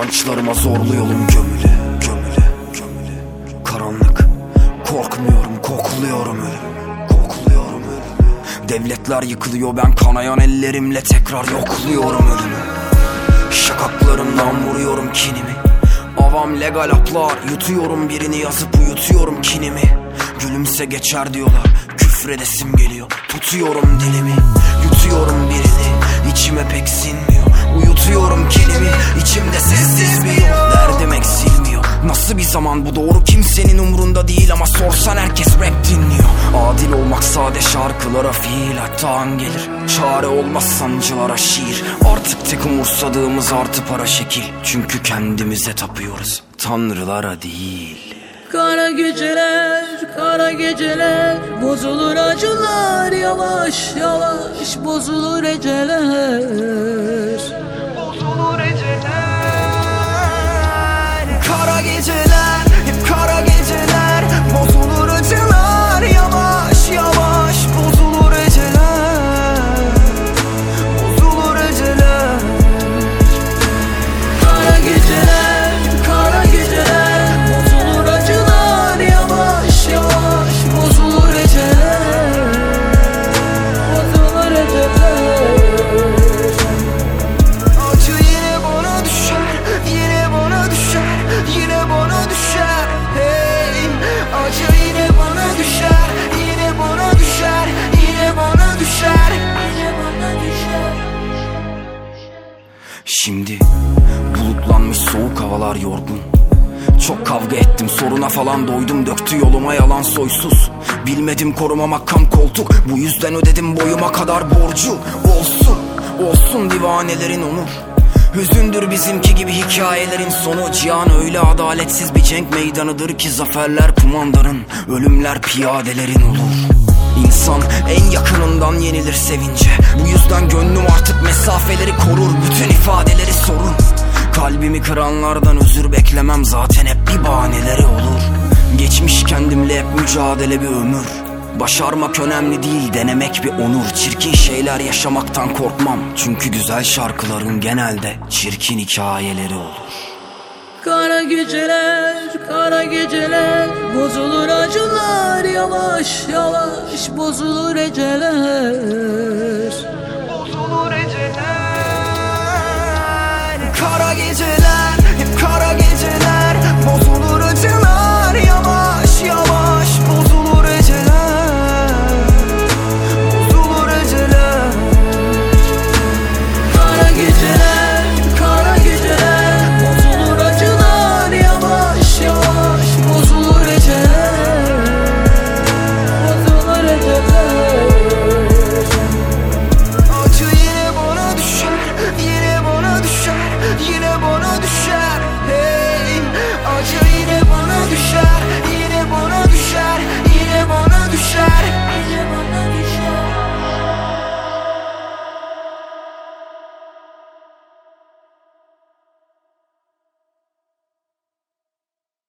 İnançlarıma zorlu yolum gömülü Gömülü, gömülü. Karanlık Korkmuyorum, kokluyorum ölümü Kokluyorum ölümü Devletler yıkılıyor ben kanayan ellerimle tekrar yokluyorum ölümü. Şakaklarımdan vuruyorum kinimi. Avam legal aplar Yutuyorum birini yazıp uyutuyorum kinimi. Gülümse geçer diyorlar Küfredesim geliyor. Tutuyorum dilimi Yutuyorum birini. İçime pek sinmiyor Uyutuyorum kinimi içimde sessiz bir yol. Derdim eksilmiyor. Nasıl bir zaman bu? Doğru kimsenin umrunda değil Ama sorsan herkes rap dinliyor. Adil olmak sade şarkılara fiil hatta an gelir. Çare olmaz sancılara şiir. Artık tek umursadığımız artı para şekil. Çünkü kendimize tapıyoruz. Tanrılara değil. Kara geceler, kara geceler Bozulur acılar yavaş yavaş Bozulur eceler Bozulur eceler Şimdi bulutlanmış soğuk havalar yorgun. Çok kavga ettim soruna falan doydum Döktü yoluma yalan soysuz. Bilmedim koruma makam koltuk Bu yüzden ödedim boyuma kadar borcu. Olsun olsun divanelerin onur. Hüzündür bizimki gibi hikayelerin sonu. Cihan öyle adaletsiz bir cenk meydanıdır ki Zaferler kumandanın Ölümler piyadelerin olur. İnsan en yakınından yenilir sevince. Bu yüzden gönlüm artık mesafeleri korur ifadeleri sorun. Kalbimi kıranlardan özür beklemem Zaten hep bir bahaneleri olur. Geçmiş kendimle hep mücadele bir ömür. Başarmak önemli değil denemek bir onur. Çirkin şeyler yaşamaktan korkmam. Çünkü güzel şarkıların genelde çirkin hikayeleri olur. Kara geceler, kara geceler Bozulur acılar yavaş yavaş Bozulur eceler tonight.